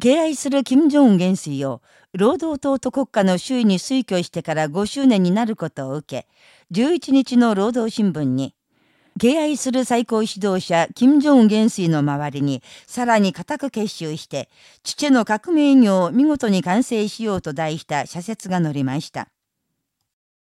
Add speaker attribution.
Speaker 1: 敬愛する金正恩元帥を労働党と国家の周囲に推挙してから5周年になることを受け、11日の労働新聞に、敬愛する最高指導者、金正恩元帥の周りに、さらに固く結集して、父の革命業を見事に完成しようと題した社説が載りました。